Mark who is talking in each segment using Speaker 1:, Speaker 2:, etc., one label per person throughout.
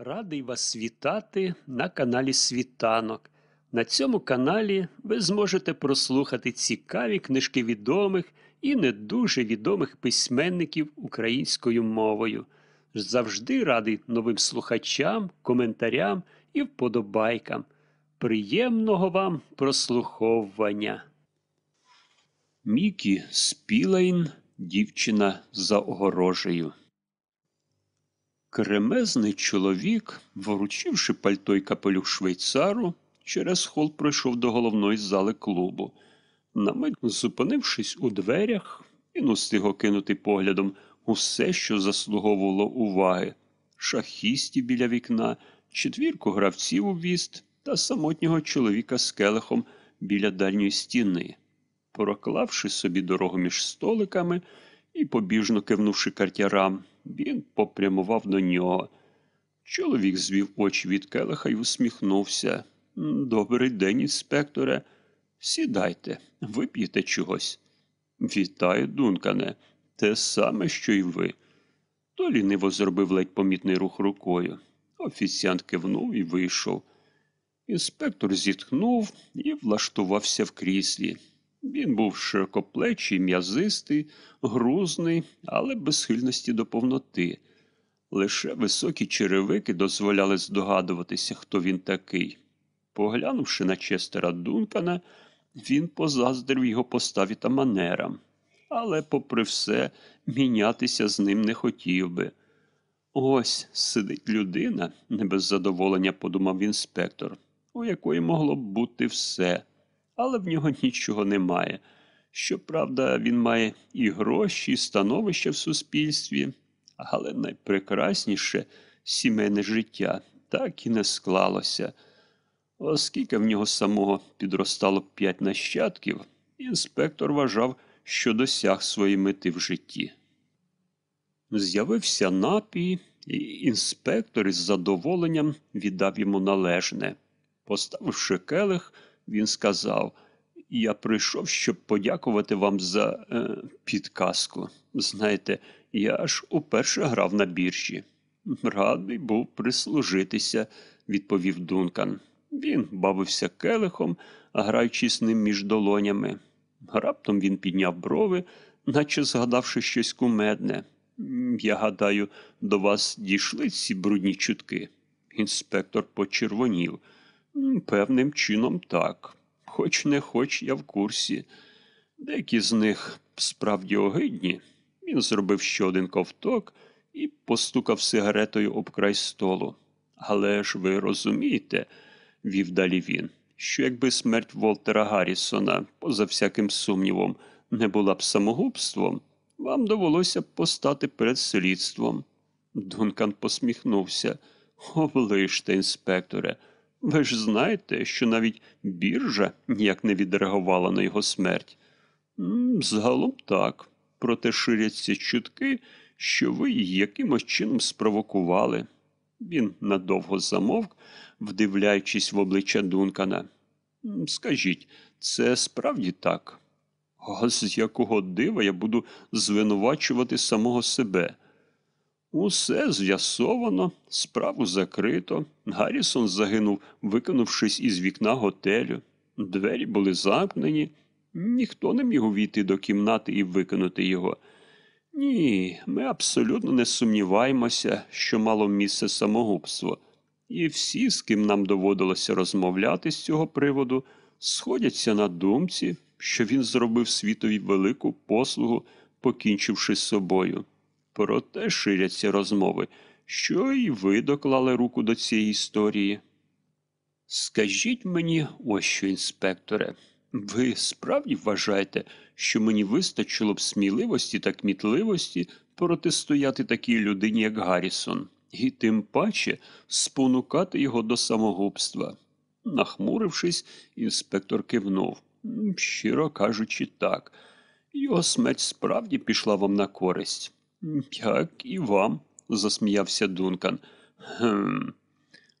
Speaker 1: Радий вас вітати на каналі Світанок. На цьому каналі ви зможете прослухати цікаві книжки відомих і не дуже відомих письменників українською мовою. Завжди радий новим слухачам, коментарям і вподобайкам. Приємного вам прослуховування. Мікі Спілейн, дівчина за огорожею. Кремезний чоловік, вручивши пальто й капелюх швейцару, через хол пройшов до головної зали клубу. На мить зупинившись у дверях, він устиг окинути поглядом усе, що заслуговувало уваги шахістів біля вікна, четвірку гравців у віст та самотнього чоловіка з келихом біля дальньої стіни. Проклавши собі дорогу між столиками і побіжно кивнувши картярам, він попрямував до нього. Чоловік звів очі від келиха й усміхнувся. Добрий день, інспекторе. Сідайте, вип'єте чогось. Вітаю, Дункане, те саме, що й ви. То ліниво зробив ледь помітний рух рукою. Офіціант кивнув і вийшов. Інспектор зітхнув і влаштувався в кріслі. Він був широкоплечий, м'язистий, грузний, але без схильності до повноти. Лише високі черевики дозволяли здогадуватися, хто він такий. Поглянувши на Честера Дункана, він позаздрив його поставі та манерам, але, попри все, мінятися з ним не хотів би. Ось сидить людина, не без задоволення подумав інспектор, у якої могло б бути все але в нього нічого немає. Щоправда, він має і гроші, і становище в суспільстві, але найпрекрасніше сімейне життя так і не склалося. Оскільки в нього самого підростало п'ять нащадків, інспектор вважав, що досяг своєї мети в житті. З'явився напій, і інспектор із задоволенням віддав йому належне. Поставивши келих, він сказав, я прийшов, щоб подякувати вам за е, підказку. Знаєте, я ж уперше грав на біржі. Радий був прислужитися, відповів Дункан. Він бавився келихом, граючись ним між долонями. Раптом він підняв брови, наче згадавши щось кумедне. Я гадаю, до вас дійшли ці брудні чутки. Інспектор почервонів. Певним чином так. Хоч не хоч я в курсі. Деякі з них справді огидні. Він зробив ще один ковток і постукав сигаретою об край столу. Але ж ви розумієте, вів далі він, що якби смерть Волтера Гаррісона, поза всяким сумнівом, не була б самогубством, вам довелося б постати перед слідством. Дункан посміхнувся. Оближте, інспекторе. Ви ж знаєте, що навіть біржа ніяк не відреагувала на його смерть. Загалом так, проте ширяться чутки, що ви її якимось чином спровокували. Він надовго замовк, вдивляючись в обличчя Дункана. Скажіть, це справді так? А з якого дива я буду звинувачувати самого себе? Усе з'ясовано, справу закрито. Гаррісон загинув, викинувшись із вікна готелю. Двері були замкнені, ніхто не міг увійти до кімнати і викинути його. Ні, ми абсолютно не сумніваємося, що мало місце самогубство, і всі, з ким нам доводилося розмовляти з цього приводу, сходяться на думці, що він зробив світові велику послугу, покінчивши з собою. Проте ширяться розмови, що і ви доклали руку до цієї історії. Скажіть мені, ось що, інспекторе, ви справді вважаєте, що мені вистачило б сміливості та кмітливості протистояти такій людині, як Гаррісон, і тим паче спонукати його до самогубства? Нахмурившись, інспектор кивнув. Щиро кажучи, так, його смерть справді пішла вам на користь. Як і вам, засміявся Дункан. «Хм,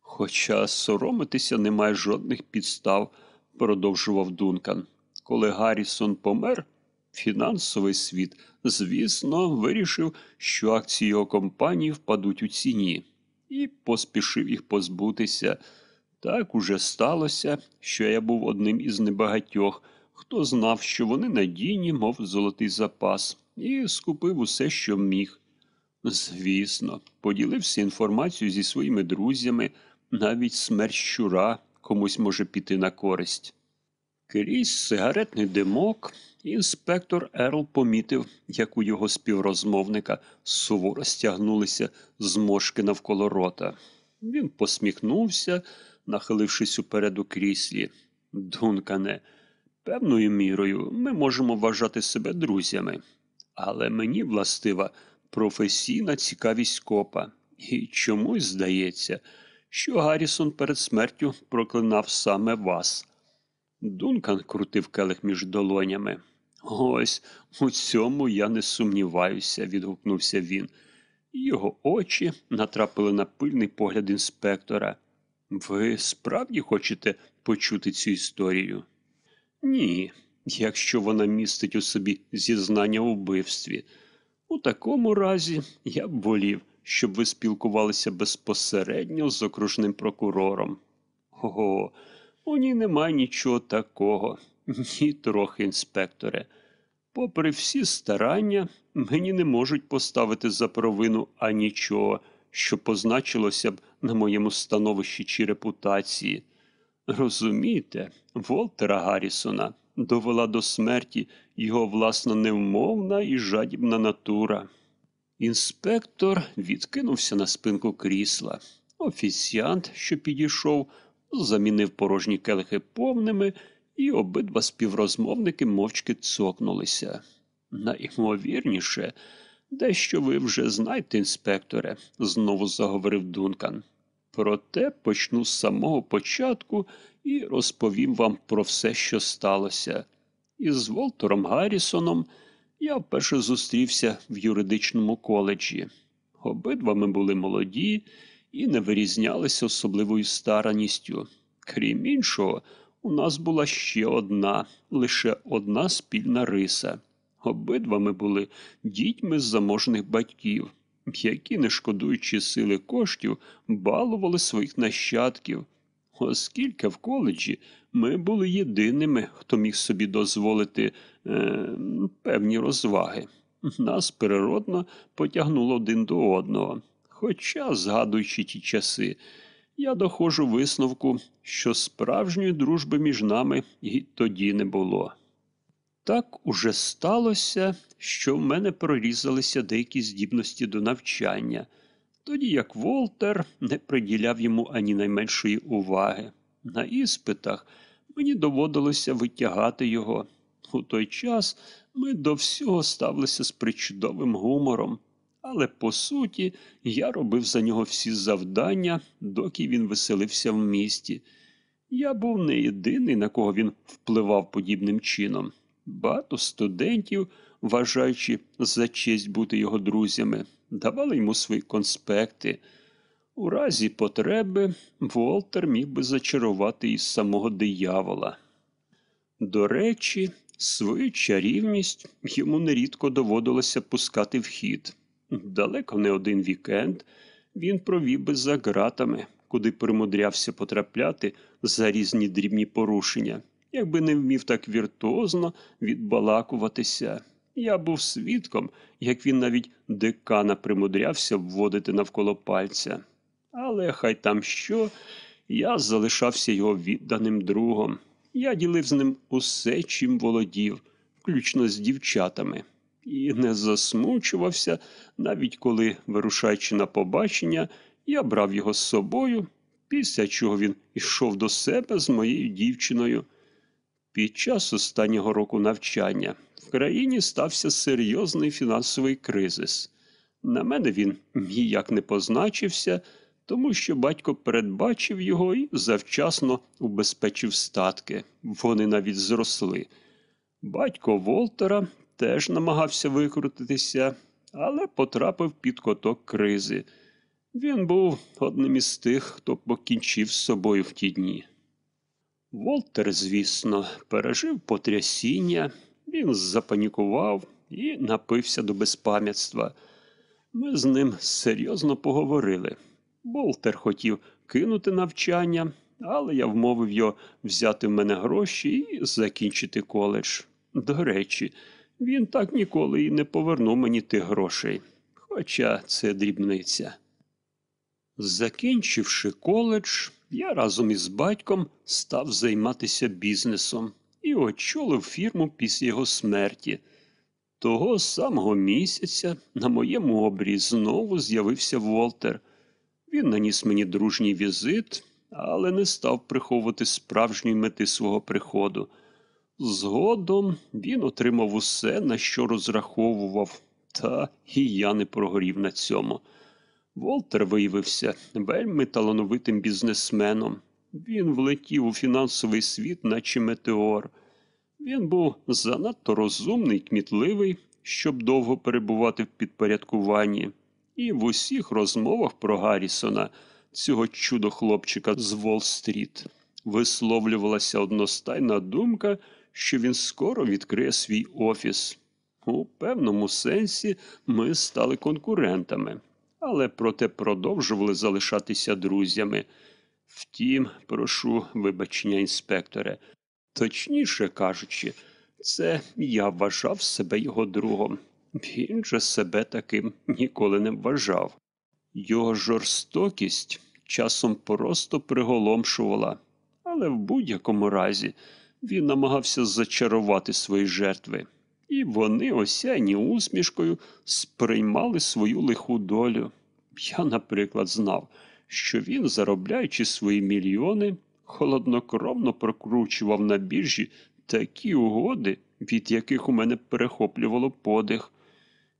Speaker 1: Хоча соромитися немає жодних підстав, продовжував Дункан. Коли Гаррісон помер, фінансовий світ, звісно, вирішив, що акції його компанії впадуть у ціні. і поспішив їх позбутися. Так уже сталося, що я був одним із небагатьох, хто знав, що вони надійні, мов золотий запас, і скупив усе, що міг. Звісно, поділився інформацією зі своїми друзями, навіть смерть щура комусь може піти на користь. Крізь сигаретний димок інспектор Ерл помітив, як у його співрозмовника суворо стягнулися зморшки навколо рота. Він посміхнувся, нахилившись уперед у кріслі. Дункане, певною мірою ми можемо вважати себе друзями, але мені властива професійна цікавість копа, і чомусь здається, що Гаррісон перед смертю проклинав саме вас. Дункан крутив келих між долонями. Ось у цьому я не сумніваюся, відгукнувся він. Його очі натрапили на пильний погляд інспектора. Ви справді хочете почути цю історію? Ні, якщо вона містить у собі зізнання у вбивстві. У такому разі я б волів, щоб ви спілкувалися безпосередньо з окружним прокурором. Ого, у ній немає нічого такого, ні трохи, інспекторе. Попри всі старання, мені не можуть поставити за провину анічого, що позначилося б на моєму становищі чи репутації. Розумієте, Волтера Гаррісона довела до смерті його власна невмовна і жадібна натура. Інспектор відкинувся на спинку крісла. Офіціант, що підійшов, замінив порожні келихи повними, і обидва співрозмовники мовчки цокнулися. Найімовірніше, дещо ви вже знаєте, інспекторе, знову заговорив Дункан. Проте почну з самого початку і розповім вам про все, що сталося. Із Волтером Гаррісоном я вперше зустрівся в юридичному коледжі. Обидва ми були молоді і не вирізнялися особливою стараністю. Крім іншого, у нас була ще одна, лише одна спільна риса. Обидва ми були дітьми з заможних батьків, які, не шкодуючи сили коштів, балували своїх нащадків. Оскільки в коледжі ми були єдиними, хто міг собі дозволити е, певні розваги. Нас природно потягнуло один до одного. Хоча, згадуючи ті часи, я доходжу висновку, що справжньої дружби між нами і тоді не було. Так уже сталося, що в мене прорізалися деякі здібності до навчання, тоді як Волтер не приділяв йому ані найменшої уваги. На іспитах мені доводилося витягати його. У той час ми до всього ставилися з причудовим гумором, але по суті я робив за нього всі завдання, доки він веселився в місті. Я був не єдиний, на кого він впливав подібним чином. Багато студентів, вважаючи за честь бути його друзями, давали йому свої конспекти. У разі потреби Волтер міг би зачарувати із самого диявола. До речі, свою чарівність йому нерідко доводилося пускати в хід. Далеко не один вікенд він провів би за ґратами, куди примудрявся потрапляти за різні дрібні порушення, якби не вмів так віртуозно відбалакуватися. Я був свідком, як він навіть декана примудрявся вводити навколо пальця. Але хай там що, я залишався його відданим другом. Я ділив з ним усе, чим володів, включно з дівчатами, і не засмучувався, навіть коли, вирушаючи на побачення, я брав його з собою, після чого він йшов до себе з моєю дівчиною. Під час останнього року навчання в країні стався серйозний фінансовий кризис. На мене він ніяк не позначився, тому що батько передбачив його і завчасно убезпечив статки. Вони навіть зросли. Батько Волтера теж намагався викрутитися, але потрапив під коток кризи. Він був одним із тих, хто покінчив з собою в ті дні. Волтер, звісно, пережив потрясіння, він запанікував і напився до безпам'ятства. Ми з ним серйозно поговорили. Болтер хотів кинути навчання, але я вмовив його взяти в мене гроші і закінчити коледж. До речі, він так ніколи і не повернув мені тих грошей, хоча це дрібниця. Закінчивши коледж, я разом із батьком став займатися бізнесом і очолив фірму після його смерті. Того самого місяця на моєму обрі знову з'явився Волтер. Він наніс мені дружній візит, але не став приховувати справжньої мети свого приходу. Згодом він отримав усе, на що розраховував, та і я не прогорів на цьому. Волтер виявився вельми талановитим бізнесменом. Він влетів у фінансовий світ, наче метеор. Він був занадто розумний, кмітливий, щоб довго перебувати в підпорядкуванні, і в усіх розмовах про Гаррісона, цього чудо хлопчика з Волл-стріт, висловлювалася одностайна думка, що він скоро відкриє свій офіс. У певному сенсі ми стали конкурентами, але проте продовжували залишатися друзями. Втім, прошу вибачення, інспекторе. Точніше кажучи, це я вважав себе його другом. Він же себе таким ніколи не вважав. Його жорстокість часом просто приголомшувала, але в будь-якому разі він намагався зачарувати свої жертви, і вони, осяйні усмішкою, сприймали свою лиху долю. Я, наприклад, знав, що він, заробляючи свої мільйони, холоднокровно прокручував на біржі такі угоди, від яких у мене перехоплювало подих.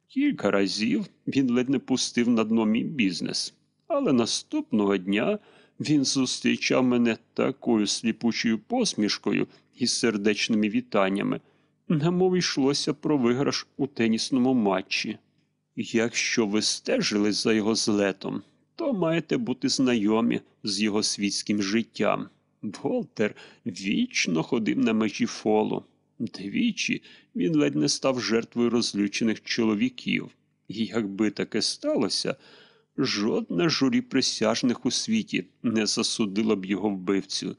Speaker 1: Кілька разів він ледь не пустив на дно мій бізнес, але наступного дня він зустрічав мене такою сліпучою посмішкою і сердечними вітаннями, немов йшлося про виграш у тенісному матчі. Якщо ви стежили за його злетом, то маєте бути знайомі з його світським життям. Волтер вічно ходив на межі фолу. Двічі він ледь не став жертвою розлючених чоловіків. І якби таке сталося, жодне журі присяжних у світі не засудило б його вбивцю.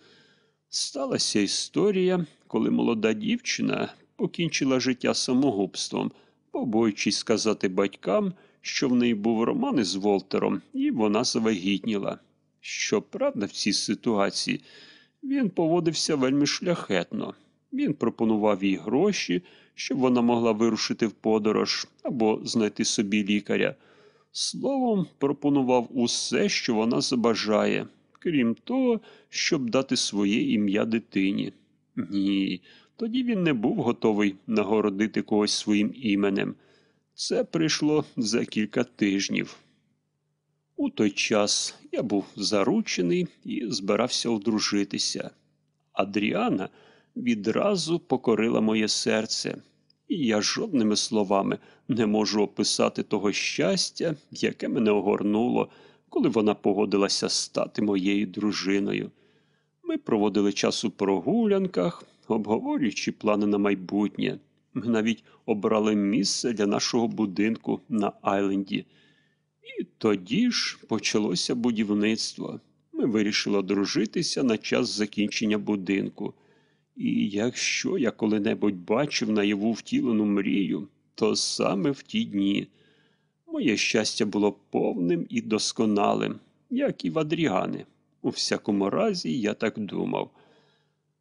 Speaker 1: Сталася історія, коли молода дівчина покінчила життя самогубством, побоюючись сказати батькам, що в неї був роман із Волтером, і вона завагітніла. Щоправда, в цій ситуації він поводився вельми шляхетно. Він пропонував їй гроші, щоб вона могла вирушити в подорож або знайти собі лікаря. Словом, пропонував усе, що вона забажає, крім того, щоб дати своє ім'я дитині. Ні, тоді він не був готовий нагородити когось своїм іменем. Це прийшло за кілька тижнів. У той час я був заручений і збирався одружитися. Адріана відразу покорила моє серце, і я жодними словами не можу описати того щастя, яке мене огорнуло, коли вона погодилася стати моєю дружиною. Ми проводили час у прогулянках, обговорюючи плани на майбутнє. Ми навіть обрали місце для нашого будинку на Айленді. І тоді ж почалося будівництво. Ми вирішили одружитися на час закінчення будинку. І якщо я коли-небудь бачив наяву втілену мрію, то саме в ті дні моє щастя було повним і досконалим, як і в Адріани. У всякому разі, я так думав.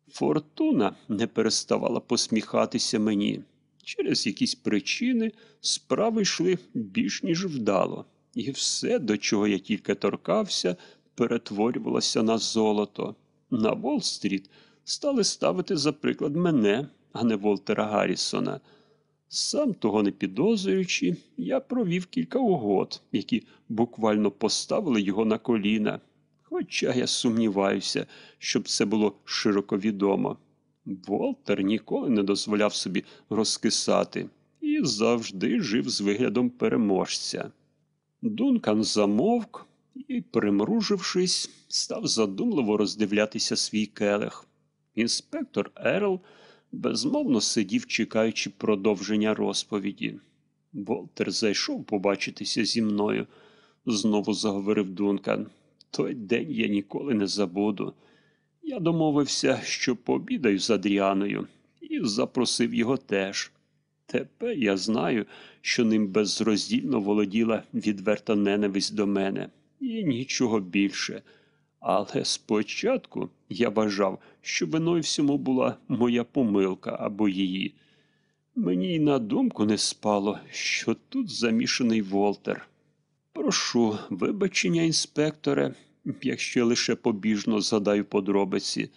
Speaker 1: Фортуна не переставала посміхатися мені. Через якісь причини справи йшли більш ніж вдало, і все, до чого я тільки торкався, перетворювалося на золото. На Волл-стріт стали ставити за приклад мене, а не Волтера Гаррісона. Сам того не підозрюючи, я провів кілька угод, які буквально поставили його на коліна. Хоча я сумніваюся, щоб це було широко відомо. Волтер ніколи не дозволяв собі розкисати і завжди жив з виглядом переможця. Дункан замовк і, примружившись, став задумливо роздивлятися свій келих. Інспектор Ерл безмовно сидів, чекаючи продовження розповіді. Волтер зайшов побачитися зі мною. знову заговорив Дункан. Той день я ніколи не забуду. Я домовився, що пообідаю з Адріаною, і запросив його теж. Тепер я знаю, що ним безроздільно володіла відверта ненависть до мене, і нічого більше. Але спочатку я вважав, що виною всьому була моя помилка або її. Мені й на думку не спало, що тут замішаний Волтер. Прошу вибачення, інспекторе, якщо я лише побіжно згадаю подробиці.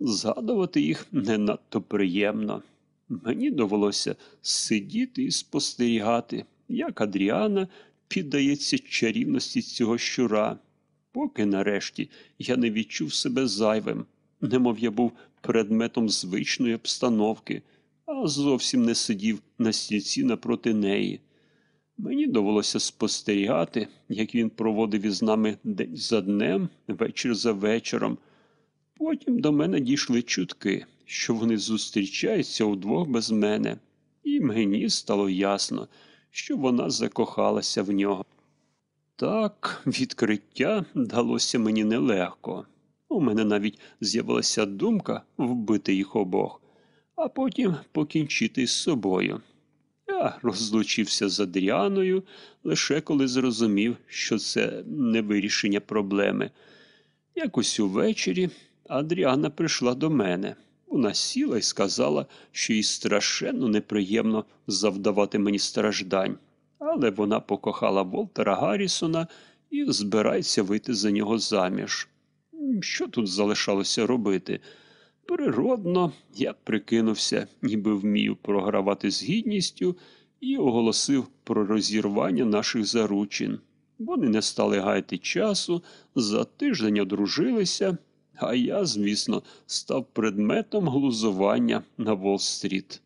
Speaker 1: Згадувати їх не надто приємно. Мені довелося сидіти і спостерігати, як Адріана піддається чарівності цього щура, поки нарешті я не відчув себе зайвим, немов я був предметом звичної обстановки, а зовсім не сидів на стільці напроти неї. Мені довелося спостерігати, як він проводив із нами день за днем, вечір за вечором. Потім до мене дійшли чутки, що вони зустрічаються удвох без мене, і мені стало ясно, що вона закохалася в нього. Так, відкриття далося мені нелегко. У мене навіть з'явилася думка вбити їх обох, а потім покінчити з собою. Розлучився з Адріаною лише коли зрозумів, що це не вирішення проблеми. Якось увечері Адріана прийшла до мене. Вона сіла і сказала, що їй страшенно неприємно завдавати мені страждань, але вона покохала Волтера Гаррісона і збирається вийти за нього заміж. Що тут залишалося робити? Природно, я прикинувся, ніби вмію програвати з гідністю, і оголосив про розірвання наших заручин. Вони не стали гаяти часу, за тиждень одружилися, а я, звісно, став предметом глузування на Волл-стріт.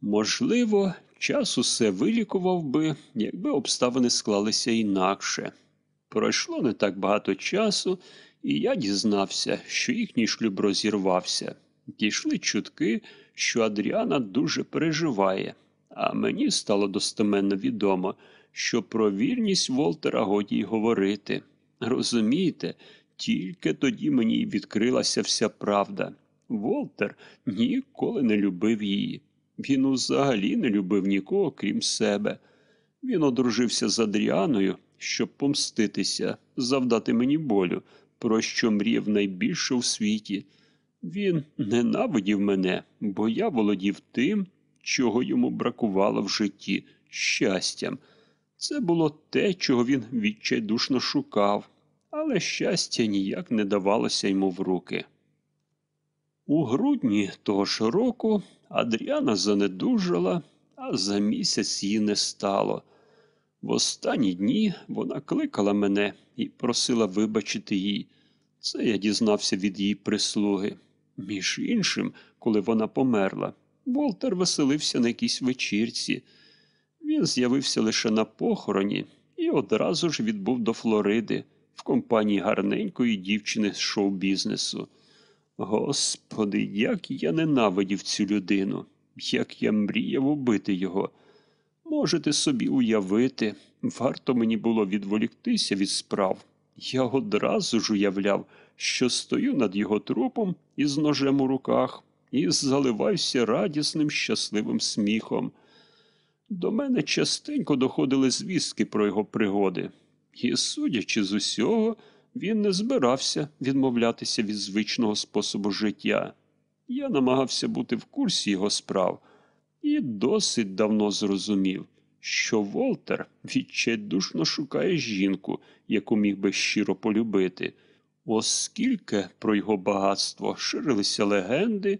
Speaker 1: Можливо, час усе вилікував би, якби обставини склалися інакше. Пройшло не так багато часу, і я дізнався, що їхній шлюб розірвався. Дійшли чутки, що Адріана дуже переживає, а мені стало достеменно відомо, що про вірність Волтера годі й говорити. Розумієте, тільки тоді мені й відкрилася вся правда. Волтер ніколи не любив її. Він взагалі не любив нікого, крім себе. Він одружився з Адріаною, щоб помститися, завдати мені болю, про що мріяв найбільше у світі. Він ненавидів мене, бо я володів тим, чого йому бракувало в житті щастям. Це було те, чого він відчайдушно шукав, але щастя ніяк не давалося йому в руки. У грудні того ж року Адріана занедужала, а за місяць її не стало. В останні дні вона кликала мене і просила вибачити їй. Це я дізнався від її прислуги. Між іншим, коли вона померла, Волтер веселився на якійсь вечірці. Він з'явився лише на похороні і одразу ж відбув до Флориди в компанії гарненької дівчини з шоу-бізнесу. Господи, як я ненавидів цю людину, як я мріяв убити його. Можете собі уявити, варто мені було відволіктися від справ. Я одразу ж уявляв, що стою над його трупом із ножем у руках і заливаюся радісним щасливим сміхом. До мене частенько доходили звістки про його пригоди, і, судячи з усього, він не збирався відмовлятися від звичного способу життя. Я намагався бути в курсі його справ і досить давно зрозумів, що Волтер відчайдушно шукає жінку, яку міг би щиро полюбити. Оскільки про його багатство ширилися легенди,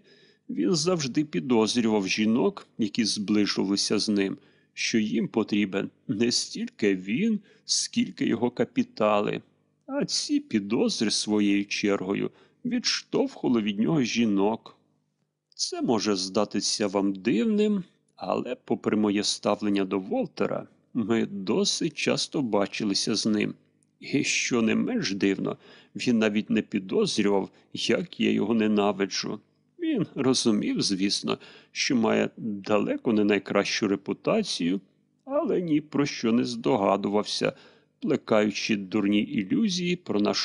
Speaker 1: він завжди підозрював жінок, які зближувалися з ним, що їм потрібен не стільки він, скільки його капітали, а ці підозри своєю чергою відштовхували від нього жінок. Це може здатися вам дивним, але, попри моє ставлення до Волтера, ми досить часто бачилися з ним. І що не менш дивно, він навіть не підозрював, як я його ненавиджу. Він розумів, звісно, що має далеко не найкращу репутацію, але ні про що не здогадувався, плекаючи дурні ілюзії про наш